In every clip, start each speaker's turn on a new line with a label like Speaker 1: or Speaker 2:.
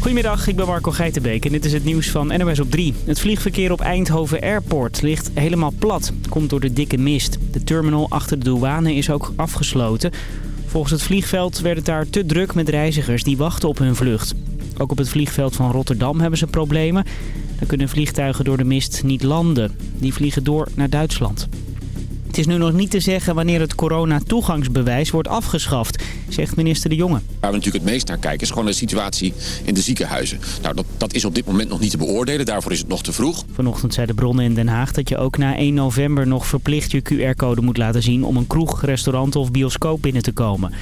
Speaker 1: Goedemiddag, ik ben Marco Geitenbeek en dit is het nieuws van NOS op 3. Het vliegverkeer op Eindhoven Airport ligt helemaal plat. Komt door de dikke mist. De terminal achter de douane is ook afgesloten. Volgens het vliegveld werd het daar te druk met reizigers die wachten op hun vlucht. Ook op het vliegveld van Rotterdam hebben ze problemen. Daar kunnen vliegtuigen door de mist niet landen. Die vliegen door naar Duitsland. Het is nu nog niet te zeggen wanneer het corona-toegangsbewijs wordt afgeschaft, zegt minister De Jonge.
Speaker 2: Waar we natuurlijk het meest naar kijken is gewoon de situatie in de ziekenhuizen. Nou, dat, dat is op dit moment nog niet te beoordelen, daarvoor is het nog te vroeg.
Speaker 1: Vanochtend zeiden bronnen in Den Haag dat je ook na 1 november nog verplicht je QR-code moet laten zien om een kroeg, restaurant of bioscoop binnen te komen.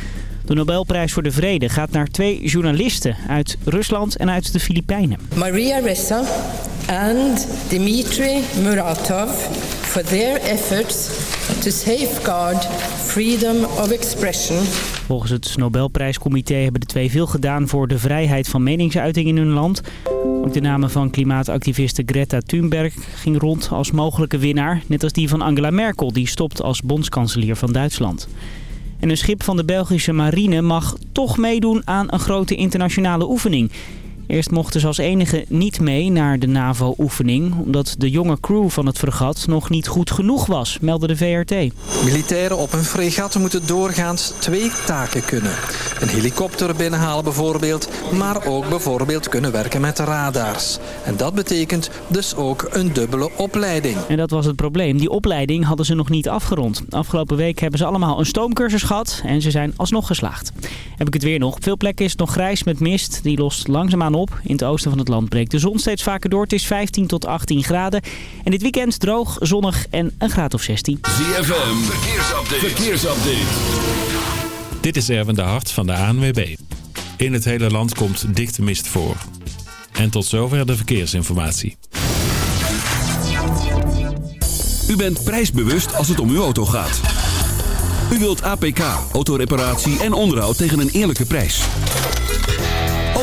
Speaker 1: De Nobelprijs voor de Vrede gaat naar twee journalisten uit Rusland en uit de Filipijnen.
Speaker 3: Maria Ressa and Dmitry Muratov for their efforts to safeguard freedom of expression.
Speaker 1: Volgens het Nobelprijscomité hebben de twee veel gedaan voor de vrijheid van meningsuiting in hun land. Ook de namen van klimaatactiviste Greta Thunberg ging rond als mogelijke winnaar. Net als die van Angela Merkel, die stopt als bondskanselier van Duitsland. En een schip van de Belgische marine mag toch meedoen aan een grote internationale oefening. Eerst mochten ze als enige niet mee naar de NAVO-oefening... omdat de jonge crew van het fregat nog niet goed genoeg was, meldde de VRT.
Speaker 4: Militairen op een fregat moeten doorgaans twee taken kunnen. Een helikopter binnenhalen bijvoorbeeld, maar ook bijvoorbeeld kunnen werken met radars. En dat betekent dus ook een dubbele opleiding.
Speaker 1: En dat was het probleem. Die opleiding hadden ze nog niet afgerond. Afgelopen week hebben ze allemaal een stoomcursus gehad en ze zijn alsnog geslaagd. Heb ik het weer nog. Op veel plekken is het nog grijs met mist. Die lost langzaamaan op. In het oosten van het land breekt de zon steeds vaker door. Het is 15 tot 18 graden. En dit weekend droog, zonnig en een graad of 16.
Speaker 5: ZFM, verkeersupdate. verkeersupdate.
Speaker 6: Dit is Erwin de Hart van de ANWB. In het hele land komt dichte mist voor. En tot zover de verkeersinformatie.
Speaker 5: U bent prijsbewust als het om uw auto gaat. U wilt APK, autoreparatie en onderhoud tegen een eerlijke prijs.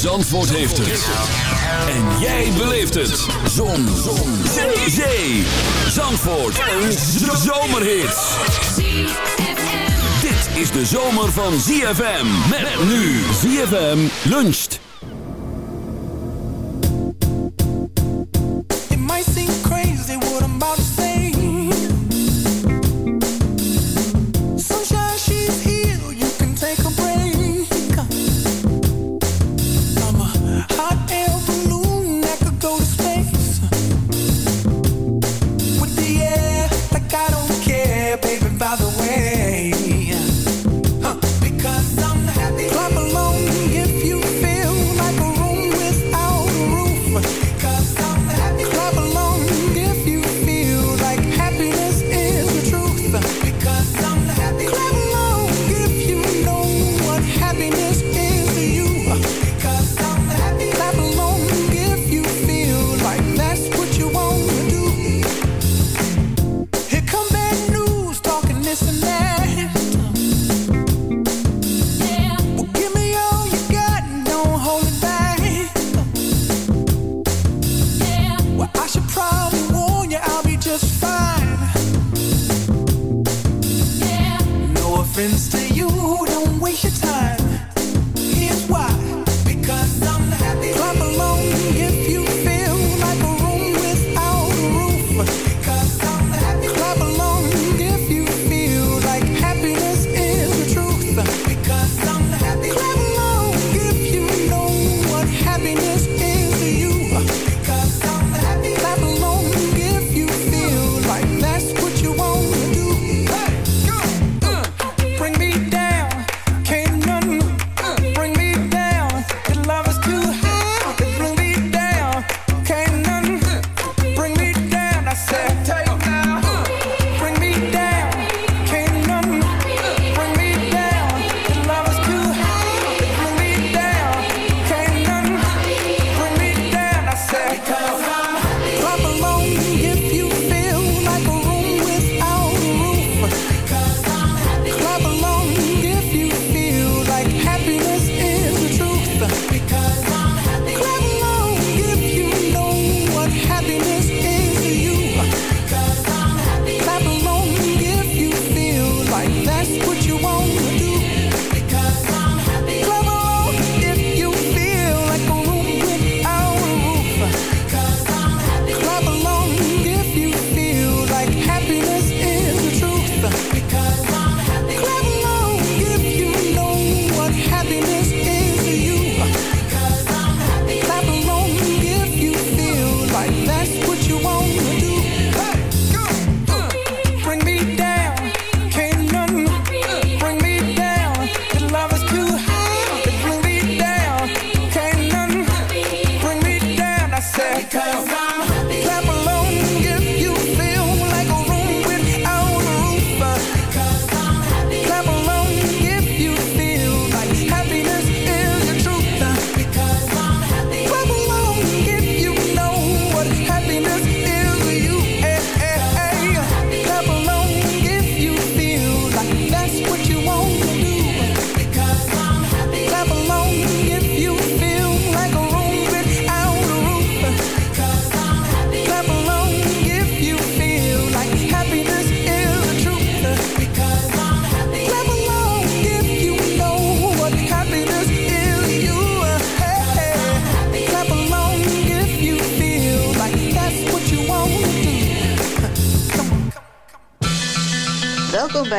Speaker 5: Zandvoort heeft het. En jij beleeft het. Zon. Zon. Zee. Zee. Zandvoort. Een zomerhit. Dit is de zomer van ZFM. Met nu ZFM luncht.
Speaker 7: It might seem crazy what I'm about to say.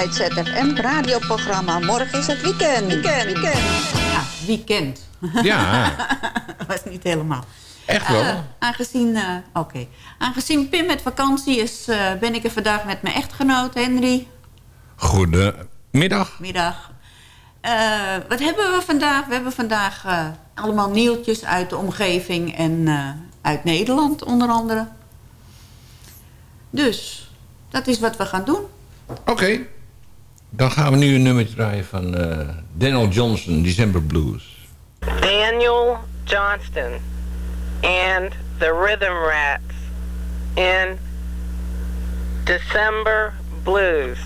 Speaker 8: Bij het ZFM radioprogramma. Morgen is het weekend. Weekend, weekend.
Speaker 9: Ja, weekend.
Speaker 10: Ja.
Speaker 9: Dat was niet helemaal.
Speaker 10: Echt wel?
Speaker 9: Eh, aangezien, eh, oké. aangezien Pim met vakantie is, eh, ben ik er vandaag met mijn echtgenoot Henry.
Speaker 10: Goedemiddag.
Speaker 9: Middag. Eh, wat hebben we vandaag? We hebben vandaag eh, allemaal nieuwtjes uit de omgeving en eh, uit Nederland onder andere. Dus, dat is wat we gaan doen.
Speaker 10: Oké. Dan gaan we nu een nummer draaien van eh, Daniel Johnson, December Blues.
Speaker 11: Daniel Johnston and the Rhythm Rats in December Blues.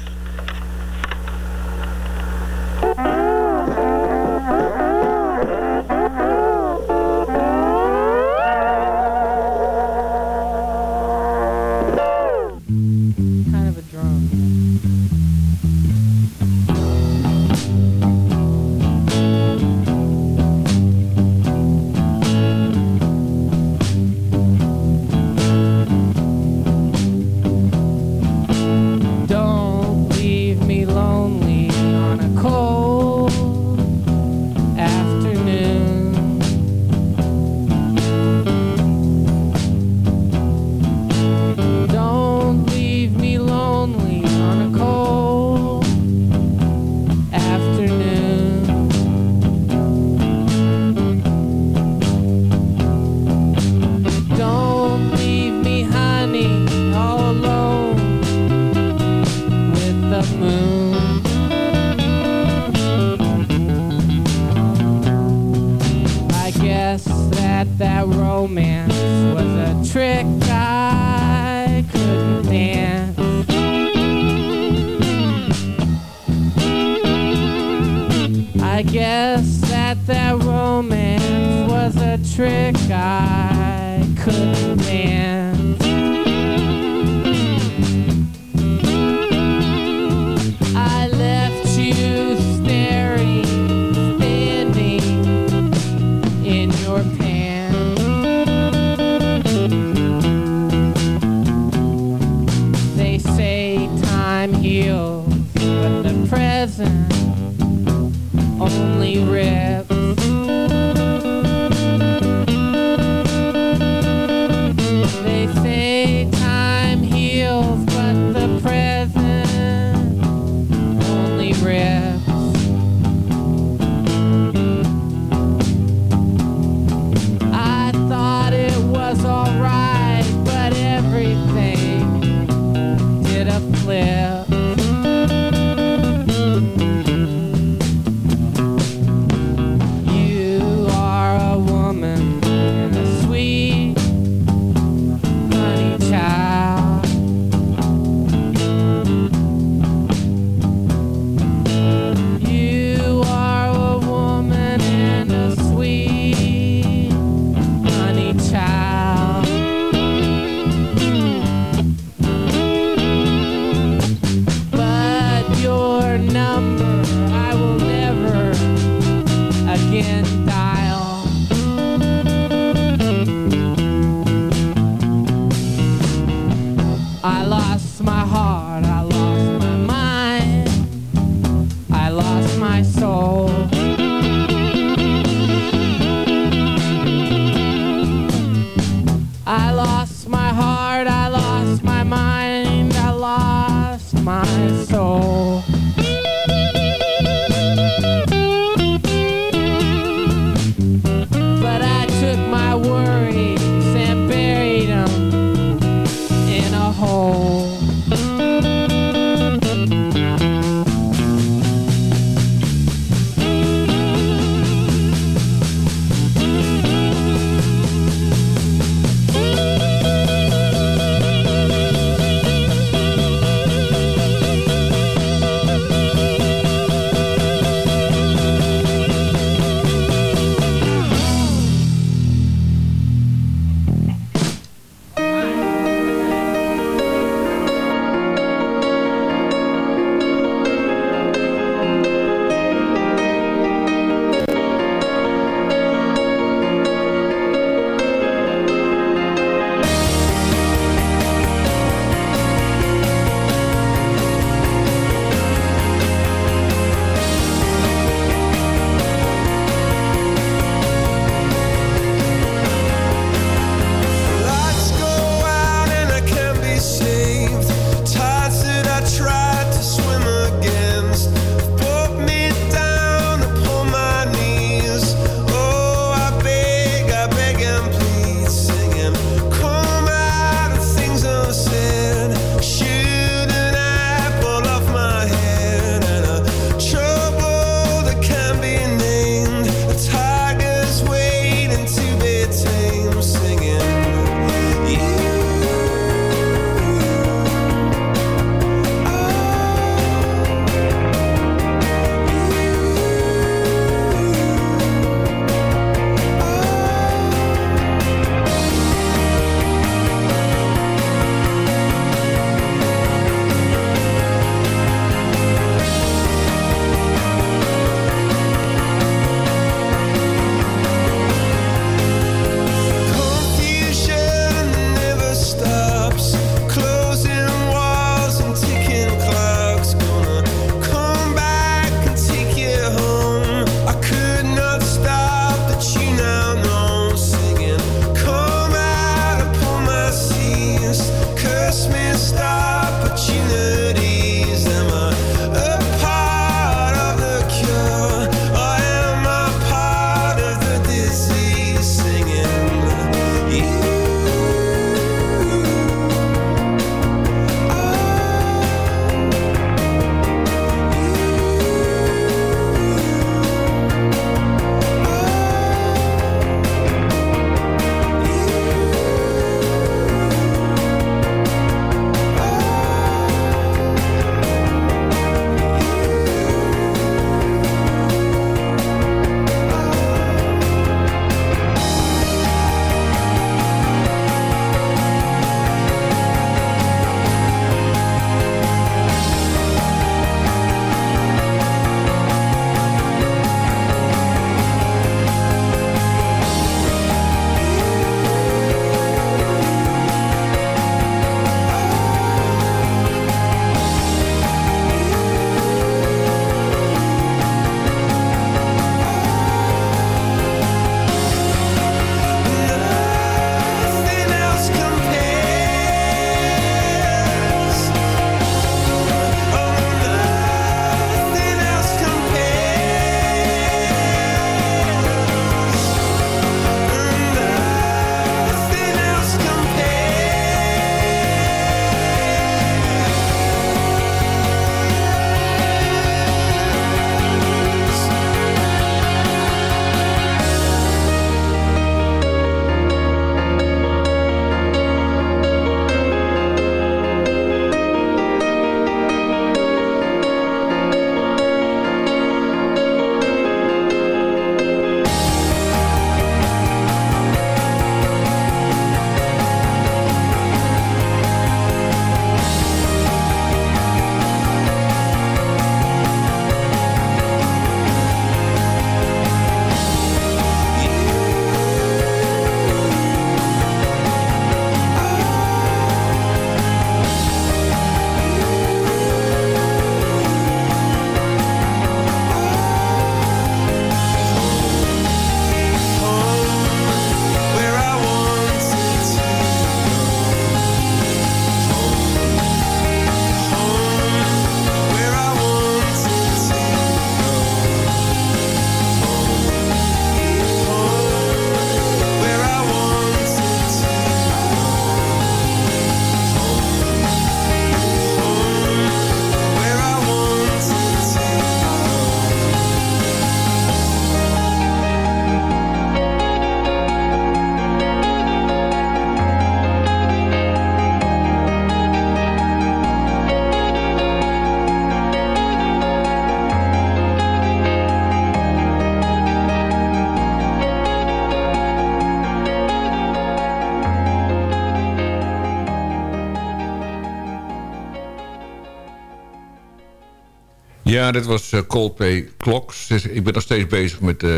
Speaker 12: Dit was uh, Coldplay Clocks. Dus ik ben nog steeds bezig met uh,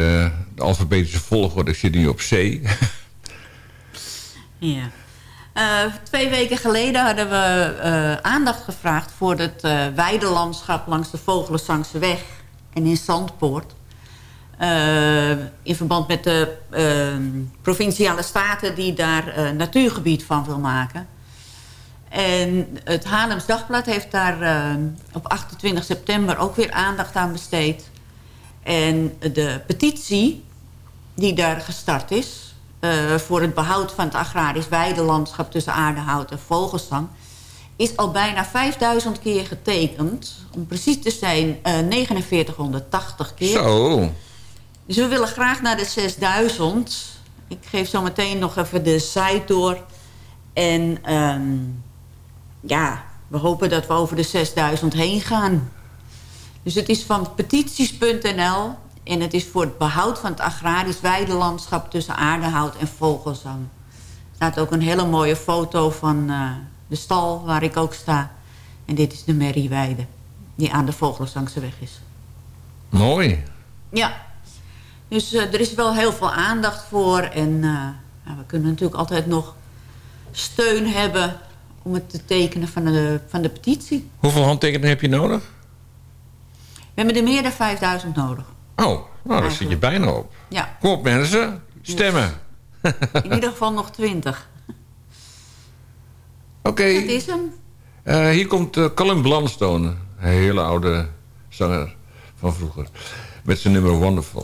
Speaker 12: de alfabetische volgorde. Ik zit nu op C.
Speaker 9: ja. Uh, twee weken geleden hadden we aandacht gevraagd... voor het weidelandschap langs de Vogelenzangse weg en in Zandpoort. in verband met de provinciale staten die daar natuurgebied van wil maken... En het Haarlems Dagblad heeft daar uh, op 28 september ook weer aandacht aan besteed. En de petitie die daar gestart is... Uh, voor het behoud van het agrarisch weidelandschap tussen aardehout en vogelsang... is al bijna 5000 keer getekend. Om precies te zijn uh, 4980 keer.
Speaker 12: Zo.
Speaker 9: Dus we willen graag naar de 6000. Ik geef zo meteen nog even de site door. En... Um, ja, we hopen dat we over de 6000 heen gaan. Dus het is van petities.nl en het is voor het behoud van het agrarisch weidelandschap tussen aardehout en vogelzang. Er staat ook een hele mooie foto van uh, de stal waar ik ook sta. En dit is de Merrieweide, die aan de Vogelzangseweg is.
Speaker 12: Mooi.
Speaker 9: Ja, dus uh, er is wel heel veel aandacht voor. En uh, nou, we kunnen natuurlijk altijd nog steun hebben om het te tekenen van de, van de petitie.
Speaker 12: Hoeveel handtekeningen heb je nodig?
Speaker 9: We hebben er meer dan 5000 nodig.
Speaker 12: Oh, nou, daar zit je bijna op.
Speaker 9: Ja.
Speaker 12: Kom op mensen, stemmen.
Speaker 9: In ieder geval nog 20.
Speaker 12: Oké. Okay.
Speaker 9: Dat is hem.
Speaker 12: Uh, hier komt uh, Colin Blandstone. Een hele oude zanger van vroeger. Met zijn nummer Wonderful.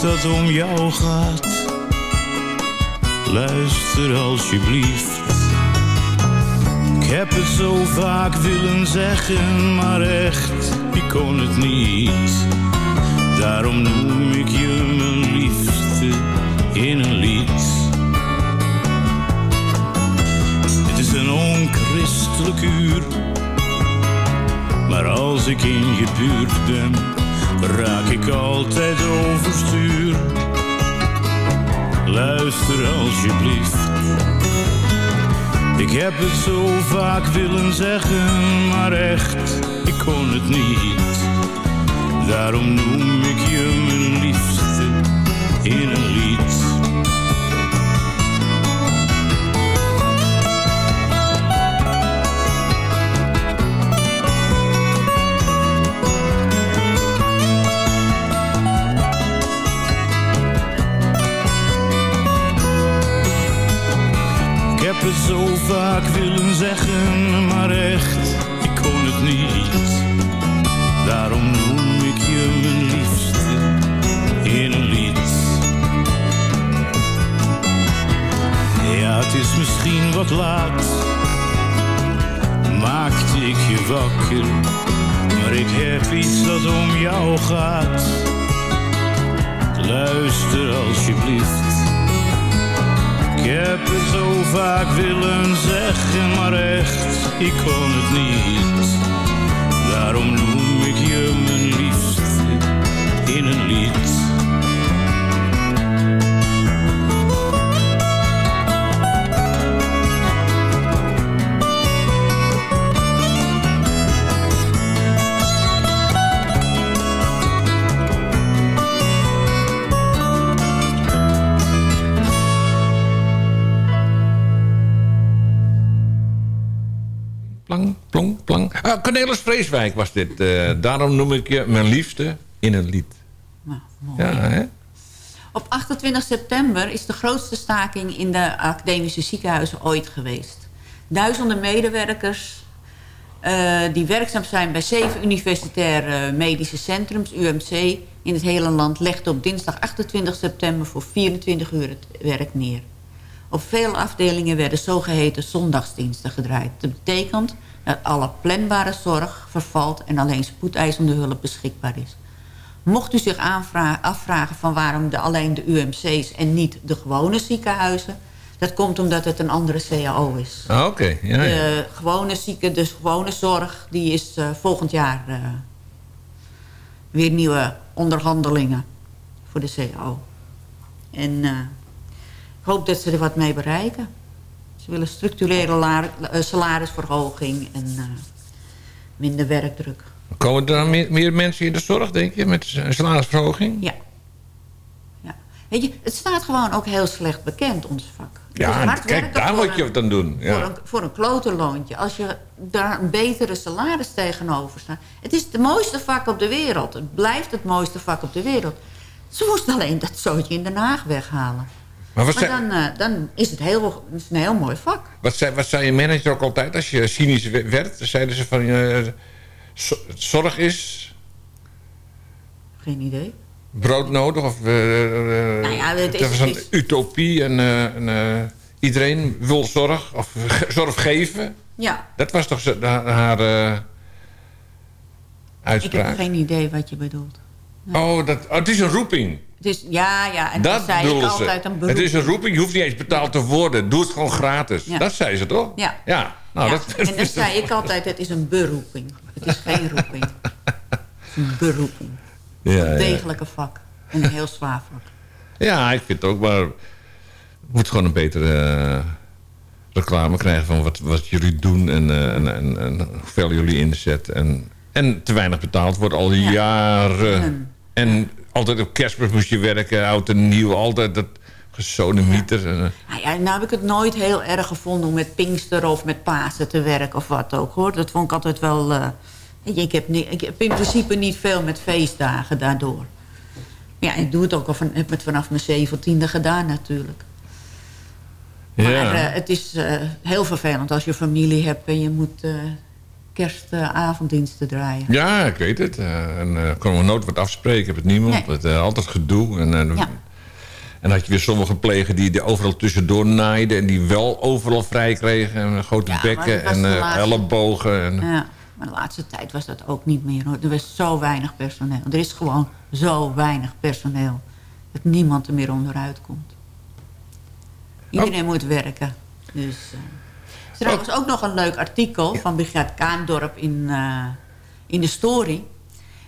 Speaker 13: Dat om jou gaat. Luister alsjeblieft. Ik heb het zo vaak willen zeggen, maar echt, ik kon het niet. Daarom noem ik je mijn liefste in een lied. Het is een onchristelijk uur. Maar als ik in je buurt ben, raak ik altijd overstuur. Luister alsjeblieft. Ik heb het zo vaak willen zeggen, maar echt, ik kon het niet. Daarom noem ik je vaak willen zeggen, maar echt, ik kon het niet. Daarom noem ik je mijn liefste in een lied. Ja, het is misschien wat laat, maakte ik je wakker. Maar ik heb iets dat om jou gaat. Luister alsjeblieft. Ik heb het zo vaak willen zeggen, maar echt, ik kon het niet. Daarom noem ik je mijn liefste in een lied.
Speaker 10: Ah, Cornelis Vreeswijk was dit. eh, daarom noem ik je mijn liefste in een lied.
Speaker 9: Nou, mooi.
Speaker 10: Ja, hè?
Speaker 9: Op 28 september is de grootste staking in de academische ziekenhuizen ooit geweest. Duizenden medewerkers eh, die werkzaam zijn bij zeven universitaire medische centrums, UMC, in het hele land, legden op dinsdag 28 september voor 24 uur het werk neer. Op veel afdelingen werden zogeheten zondagsdiensten gedraaid. Dat betekent alle planbare zorg vervalt en alleen spoedeisende hulp beschikbaar is. Mocht u zich afvragen van waarom de, alleen de UMC's en niet de gewone ziekenhuizen... dat komt omdat het een andere CAO is.
Speaker 10: Ah, Oké, ja, ja.
Speaker 9: De gewone zieken, dus gewone zorg, die is eh, volgend jaar eh, weer nieuwe onderhandelingen voor de CAO. En eh, ik hoop dat ze er wat mee bereiken. Ze willen structurele eh, salarisverhoging en eh, minder werkdruk.
Speaker 10: Komen er dan meer, meer mensen in de zorg, denk je, met een salarisverhoging?
Speaker 9: Ja. ja. Weet je, het staat gewoon ook heel slecht bekend, ons vak. Het
Speaker 10: Ja, kijk, daar
Speaker 9: voor
Speaker 10: moet je wat aan doen.
Speaker 9: Voor,
Speaker 10: Ja.
Speaker 9: een, voor een klotenloontje. Als je daar een betere salaris tegenover staat. Het is het mooiste vak op de wereld. Het blijft het mooiste vak op de wereld. Ze moesten alleen dat zootje in Den Haag weghalen.
Speaker 10: Maar wat
Speaker 9: Maar
Speaker 10: zei,
Speaker 9: dan, eh, dan is het heel, is een heel mooi vak.
Speaker 10: wat, zei, wat zei je manager ook altijd als je cynisch we- werd? Zeiden ze van, zo- zorg is
Speaker 9: Geen idee.
Speaker 10: broodnodig? Of, eh, eh,
Speaker 9: Nou ja, het is-
Speaker 10: dat was een
Speaker 9: is-
Speaker 10: utopie en, en, iedereen wil zorg of zorg geven.
Speaker 9: Ja,
Speaker 10: Dat was toch haar, haar eh,
Speaker 9: ik
Speaker 10: uitspraak?
Speaker 9: heb geen idee wat je bedoelt.
Speaker 10: Oh, dat, oh, het is een roeping.
Speaker 9: Het is, ja, ja, en
Speaker 10: dat
Speaker 9: dat zei ik altijd een beroep.
Speaker 10: Het is een roeping, je hoeft niet eens betaald te worden. Doe het gewoon gratis.
Speaker 9: Ja.
Speaker 10: Dat zei ze toch?
Speaker 9: Ja.
Speaker 10: Ja, nou,
Speaker 9: Ja,
Speaker 10: dat,
Speaker 9: En dan zei ik altijd, het is een beroeping. Het is geen roeping. Het is een beroeping.
Speaker 10: Ja.
Speaker 9: Een degelijke vak. En een heel zwaar vak.
Speaker 10: Ja, ik vind het ook, maar... We moeten gewoon een betere eh, reclame krijgen... van wat, wat jullie doen en, eh, en, en, en hoeveel jullie inzetten. En, en te weinig betaald wordt al jaren. En altijd op kerstmis moest je werken, oud en nieuw. Altijd dat gesodemieter. En, eh,
Speaker 9: Nou ja, nou heb ik het nooit heel erg gevonden om met Pinkster of met Pasen te werken of wat ook hoor. Dat vond ik altijd wel... eh, ik, heb niet, ik heb in principe niet veel met feestdagen daardoor. Ja, ik doe het ook al van, heb het vanaf mijn zeventiende gedaan natuurlijk. Maar
Speaker 10: Ja.
Speaker 9: eh, het is eh, heel vervelend als je familie hebt en je moet eh, kerstavonddiensten draaien.
Speaker 10: Ja, ik weet het. Eh, en uh, kunnen we nooit wat afspreken, het niemand.
Speaker 9: Nee.
Speaker 10: Het, eh, altijd gedoe. En, en,
Speaker 9: Ja.
Speaker 10: en had je weer sommige plegen die er overal tussendoor naaiden... en die wel overal vrij kregen. En grote
Speaker 9: Ja,
Speaker 10: bekken en eh, ellebogen. En,
Speaker 9: Ja, maar de laatste tijd was dat ook niet meer. Hoor. Er was zo weinig personeel. Er is gewoon zo weinig personeel. Dat niemand er meer onderuit komt. Iedereen moet werken. Dus, eh. Er trouwens ook nog een leuk artikel van Brigitte Kaandorp in, eh, in de story.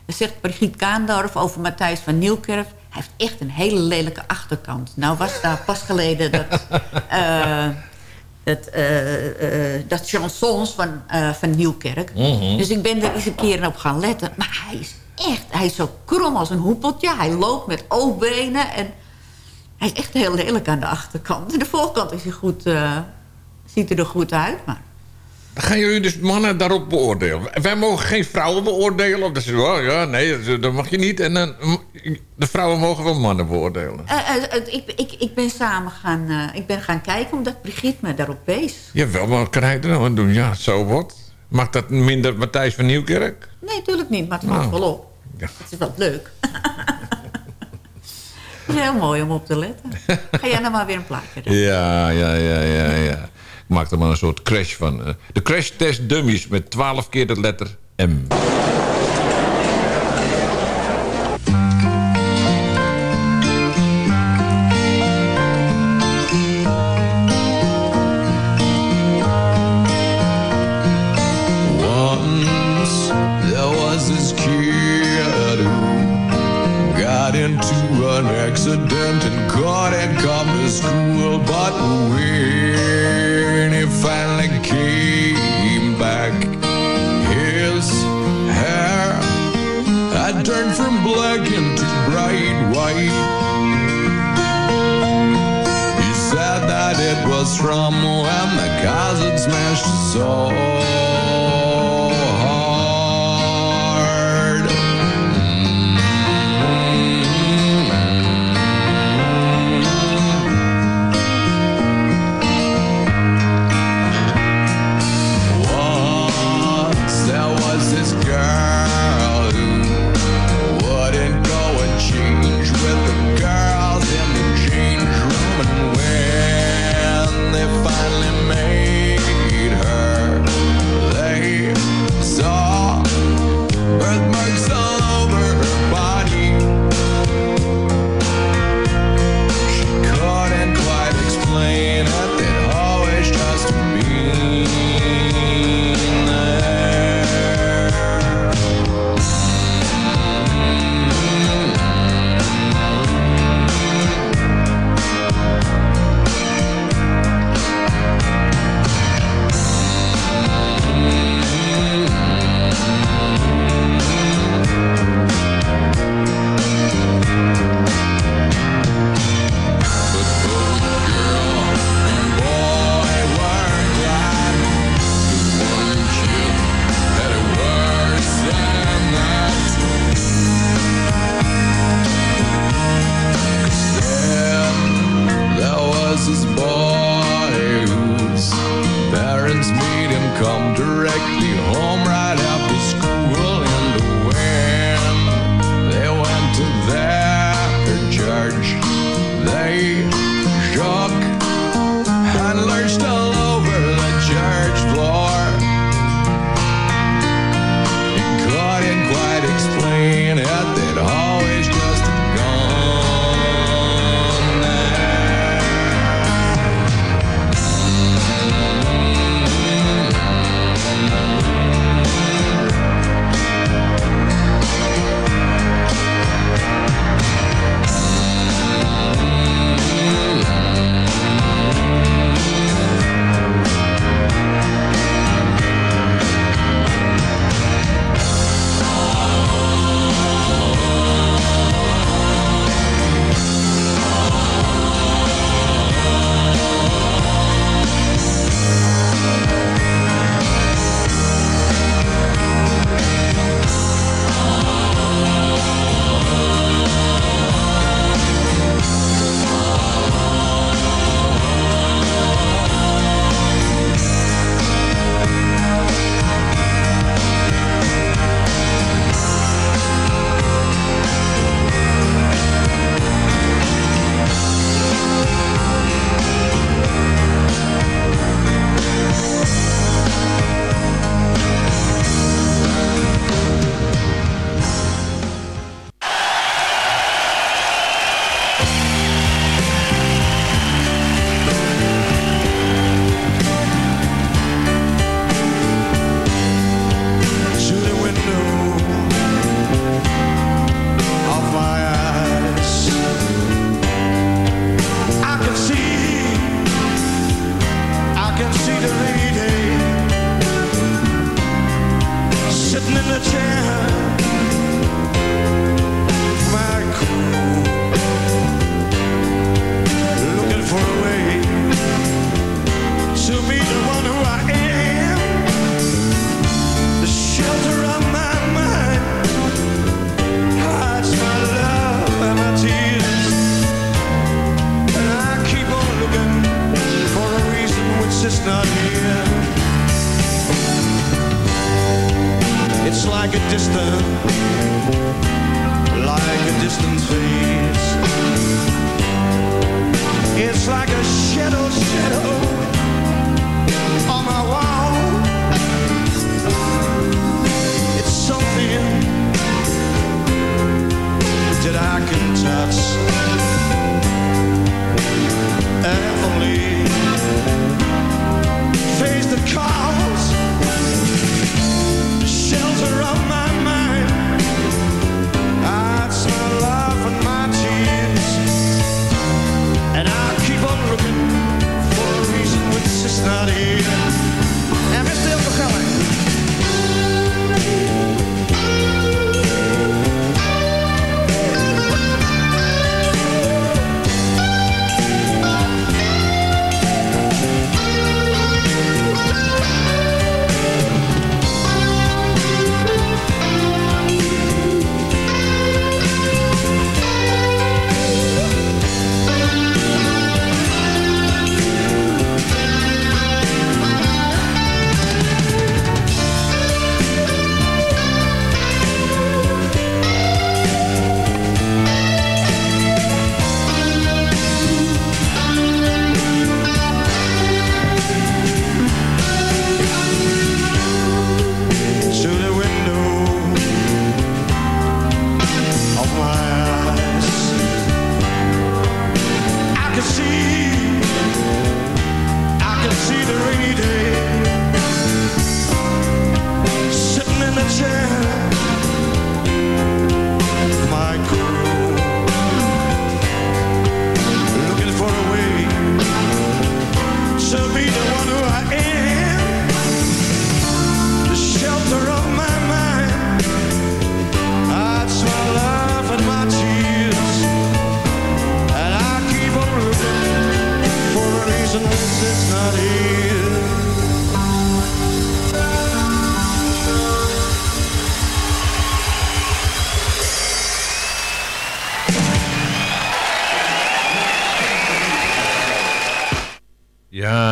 Speaker 9: Daar zegt Brigitte Kaandorp over Matthijs van Nieuwkerk... hij heeft echt een hele lelijke achterkant. Nou was daar pas geleden dat... eh, dat, eh, dat chansons van, van Nieuwkerk.
Speaker 10: Mhm.
Speaker 9: Dus ik ben er eens een keer op gaan letten. Maar hij is echt, hij is zo krom als een hoepeltje. Hij loopt met O-benen en hij is echt heel lelijk aan de achterkant. De voorkant is hij goed, ziet er er goed uit. Maar
Speaker 10: Dan gaan jullie dus mannen daarop beoordelen. Wij mogen geen vrouwen beoordelen. Of dat ze, oh, ja, nee, dat- mag je niet. En dan, de vrouwen mogen wel mannen beoordelen.
Speaker 9: eh, eh, ik, ik, ik ben samen gaan, eh, ik ben gaan kijken omdat Brigitte me daarop wees.
Speaker 10: Jawel, maar kan hij er nou aan doen? Ja, zo wat. Maakt dat minder Matthijs van Nieuwkerk?
Speaker 9: Nee, natuurlijk niet, maar het valt
Speaker 10: Nou.
Speaker 9: wel op.
Speaker 10: Ja.
Speaker 9: Het is wel leuk. Het is heel mooi om op te letten. Ga jij nou maar weer een plaatje doen?
Speaker 10: Ja, ja, ja, ja, ja. Ik maak er maar een soort crash van. eh. De crash test dummies met 12 keer de letter M.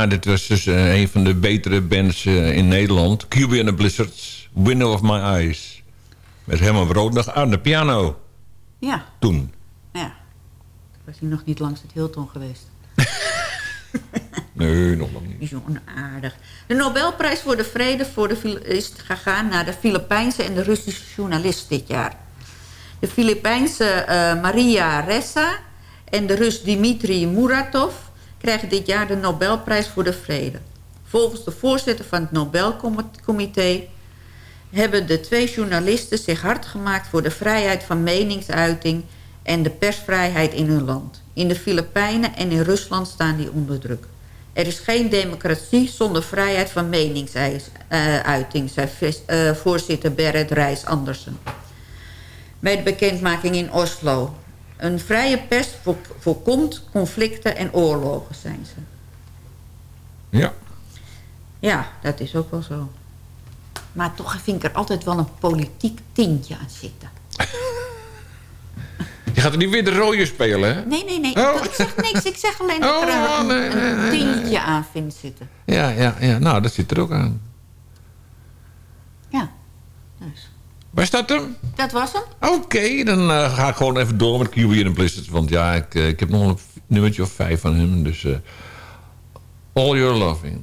Speaker 10: Ja, dit was dus eh, een van de betere bands eh, in Nederland. QB and the Blizzards, Window of My Eyes. Met Herman Brooddag aan de piano.
Speaker 9: Ja,
Speaker 10: Toen.
Speaker 9: ja. Ik was nog niet langs het Hilton geweest.
Speaker 10: Nee, nog lang niet.
Speaker 9: Bijzonder aardig. De Nobelprijs voor de Vrede voor de, is gegaan naar de Filipijnse en de Russische journalist dit jaar. De Filipijnse eh, Maria Ressa en de Rus Dmitri Muratov krijgen dit jaar de Nobelprijs voor de Vrede. Volgens de voorzitter van het Nobelcomité hebben de twee journalisten zich hard gemaakt voor de vrijheid van meningsuiting en de persvrijheid in hun land. In de Filipijnen en in Rusland staan die onder druk. Er is geen democratie zonder vrijheid van meningsuiting, zei eh, voorzitter Berit Reis Andersen. Bij de bekendmaking in Oslo. Een vrije pers vo- voorkomt conflicten en oorlogen, zijn ze.
Speaker 10: Ja.
Speaker 9: Ja, dat is ook wel zo. Maar toch vind ik er altijd wel een politiek tintje aan zitten.
Speaker 10: Je gaat er niet weer de rode spelen, hè?
Speaker 9: Nee, nee, nee.
Speaker 10: Oh.
Speaker 9: Ik zeg niks. Ik zeg alleen dat
Speaker 10: Oh,
Speaker 9: er een,
Speaker 10: nee, nee,
Speaker 9: een
Speaker 10: nee, nee.
Speaker 9: tintje aan vind zitten.
Speaker 10: Ja, ja, ja. Nou, dat zit er ook aan.
Speaker 9: Ja,
Speaker 10: Waar staat hem?
Speaker 9: Dat was hem.
Speaker 10: Oké, dan eh, ga ik gewoon even door met QB en de Blizzards. Want ja, ik, eh, ik heb nog een nummertje of vijf van hem. Dus eh, All Your Loving.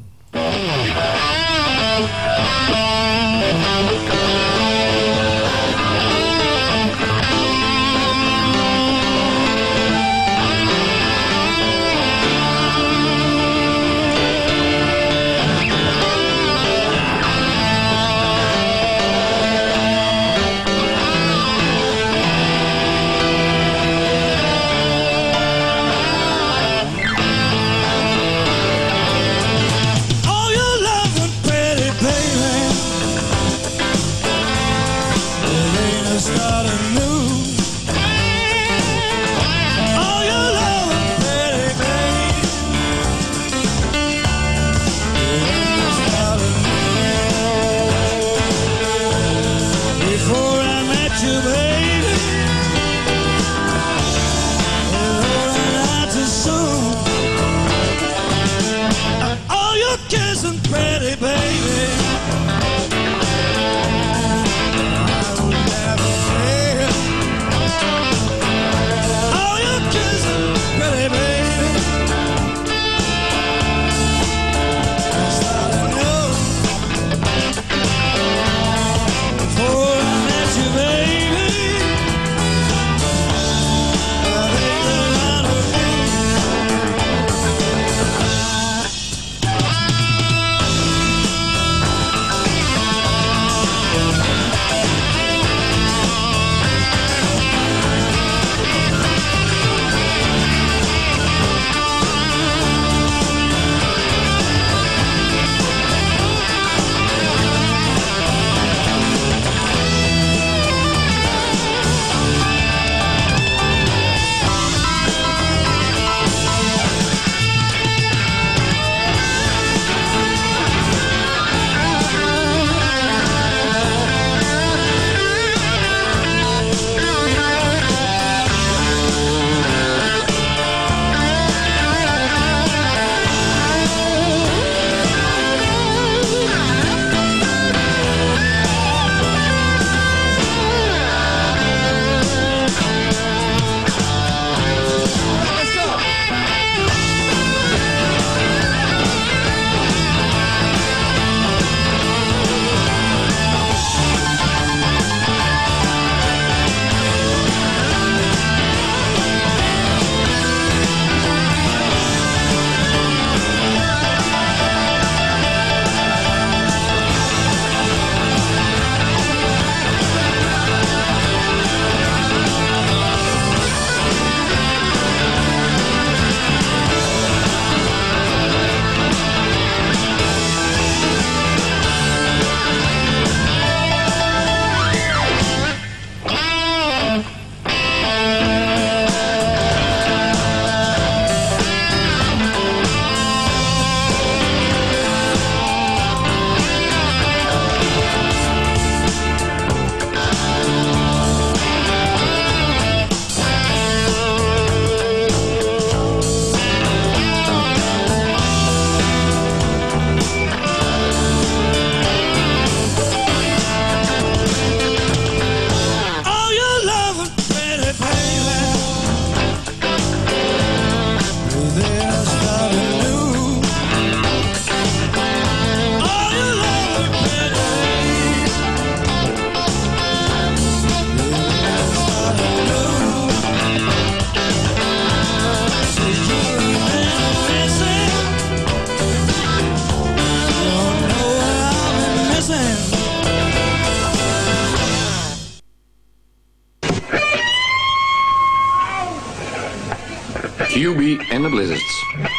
Speaker 2: QB en de Blizzards.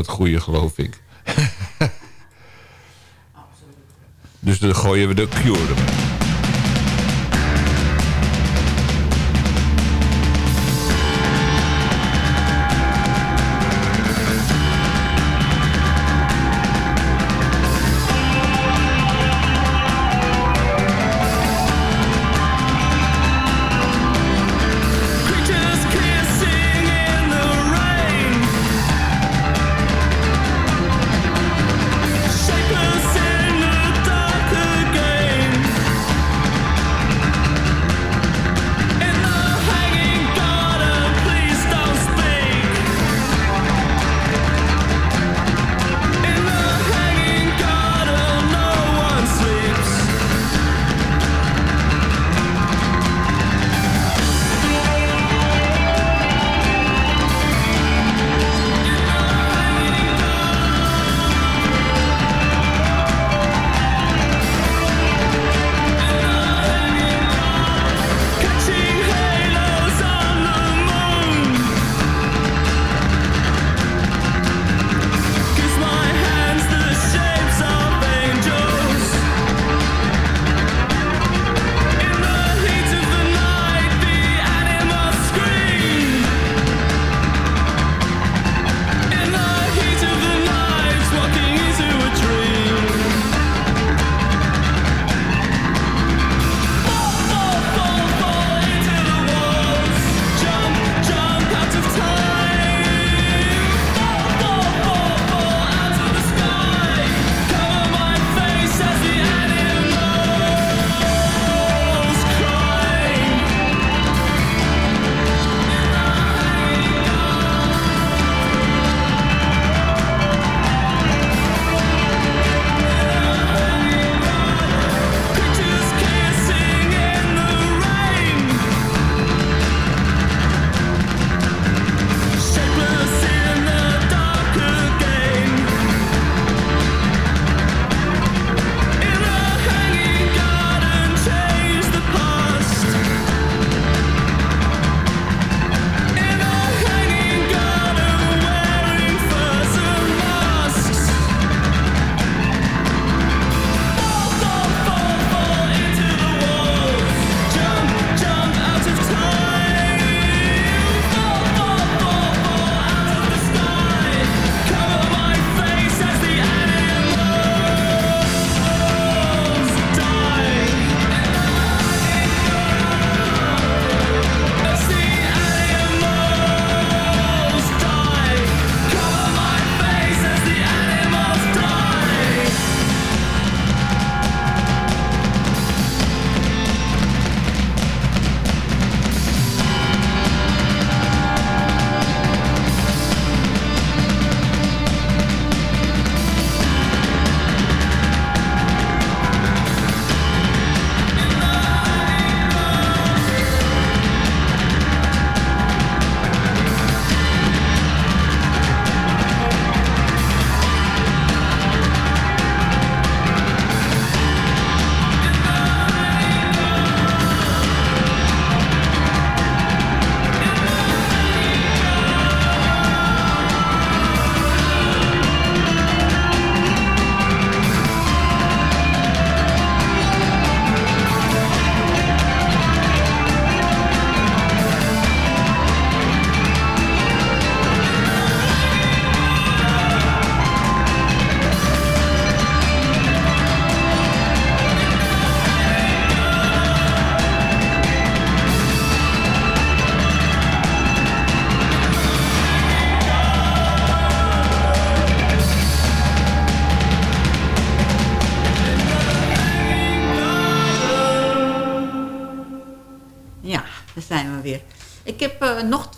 Speaker 14: Het goede, geloof ik. dus dan gooien we de Cure.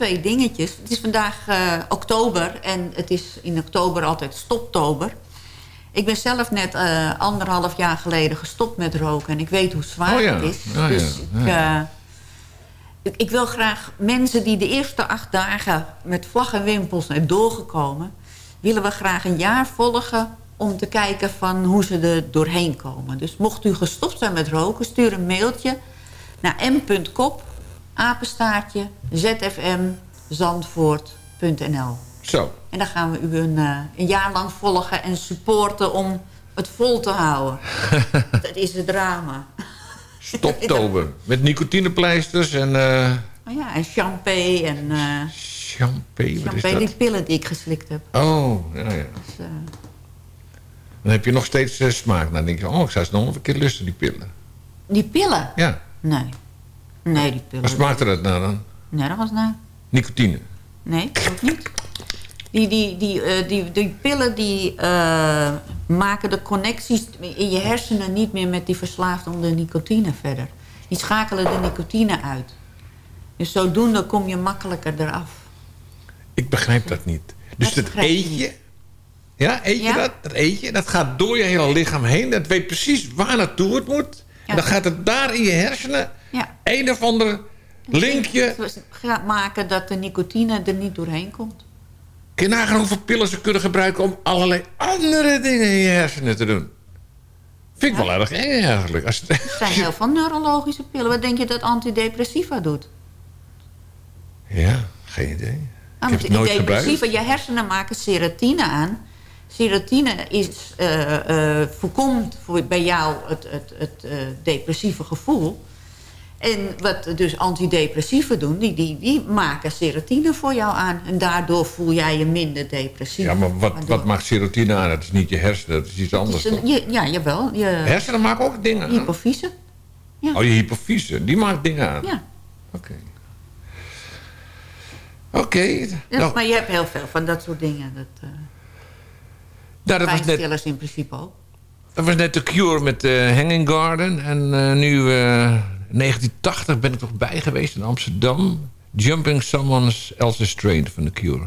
Speaker 9: Twee dingetjes. Het is vandaag eh, oktober en het is in oktober altijd stoptober. Ik ben zelf net eh, anderhalf jaar geleden gestopt met roken. En ik weet hoe zwaar
Speaker 14: Oh ja,
Speaker 9: het is.
Speaker 14: ja,
Speaker 9: dus
Speaker 14: ja,
Speaker 9: Ik,
Speaker 14: ja.
Speaker 9: eh, ik, ik wil graag mensen die de eerste acht dagen met vlag en wimpels zijn doorgekomen... willen we graag een jaar volgen om te kijken van hoe ze er doorheen komen. Dus mocht u gestopt zijn met roken, stuur een mailtje naar m.kop, apenstaartje, zfmzandvoort.nl.
Speaker 10: Zo.
Speaker 9: En dan gaan we u een, eh, een jaar lang volgen en supporten om het vol te houden. dat is het drama.
Speaker 10: Stoptober. Met nicotinepleisters en... eh
Speaker 9: Oh ja, en champagne en... eh
Speaker 10: champagne, wat is
Speaker 9: champagne, die
Speaker 10: dat?
Speaker 9: pillen die ik geslikt heb.
Speaker 10: Oh, ja, ja.
Speaker 9: Dus,
Speaker 10: Dan heb je nog steeds smaak. Dan denk je, oh, ik zou ze nog een keer lusten, die pillen.
Speaker 9: die pillen?
Speaker 10: Ja.
Speaker 9: Nee. Nee, die pillen.
Speaker 10: Wat smaakte dat nou dan?
Speaker 9: Nee, dat was nou...
Speaker 10: Nicotine.
Speaker 9: Nee, ook niet. Die, die, die, eh, die, die pillen die eh, maken de connecties in je hersenen niet meer met die verslaafde nicotine verder. Die schakelen de nicotine uit. Dus zodoende kom je makkelijker eraf.
Speaker 10: Ik begrijp dat niet. Dus dat,
Speaker 9: begrijp je
Speaker 10: eet je... Ja, eet je
Speaker 9: Ja?
Speaker 10: dat? Dat eet je. Dat gaat door je hele lichaam heen. Dat weet precies waar naartoe het moet. En dan gaat het daar in je hersenen...
Speaker 9: Ja.
Speaker 10: een of ander linkje...
Speaker 9: Gaat maken dat de nicotine er niet doorheen komt.
Speaker 10: Kun je nagaan hoeveel pillen ze kunnen gebruiken... om allerlei andere dingen in je hersenen te doen? Vind ik wel erg eng eigenlijk. Als het-
Speaker 9: Er zijn heel veel neurologische pillen. Wat denk je dat antidepressiva doet?
Speaker 10: Ja, geen idee.
Speaker 9: Antidepressiva, je hersenen maken serotonine aan. Serotonine is, eh, eh, voorkomt voor, bij jou het, het, het eh, depressieve gevoel. En wat dus antidepressiva doen, die, die, die maken serotonine voor jou aan. En daardoor voel jij je minder depressief.
Speaker 10: Ja, maar wat,
Speaker 9: Waardoor-
Speaker 10: wat maakt serotine aan? Dat is niet je hersenen, dat is iets anders.
Speaker 9: is een- je, ja, jawel. Je
Speaker 10: Hersenen maken ook dingen aan.
Speaker 9: hypofyse. Ja.
Speaker 10: Oh, je hypofyse, die maakt dingen aan.
Speaker 9: Ja.
Speaker 10: Oké. Oké.
Speaker 9: Ja,
Speaker 10: nou,
Speaker 9: Maar je hebt heel veel van dat soort dingen. Dat,
Speaker 10: nou, dat, was net,
Speaker 9: in principe ook.
Speaker 10: dat was net de Cure met eh Hanging Garden. En eh, nu, 1980, ben ik toch bij geweest in Amsterdam. Jumping Someone Else's Train van de Cure.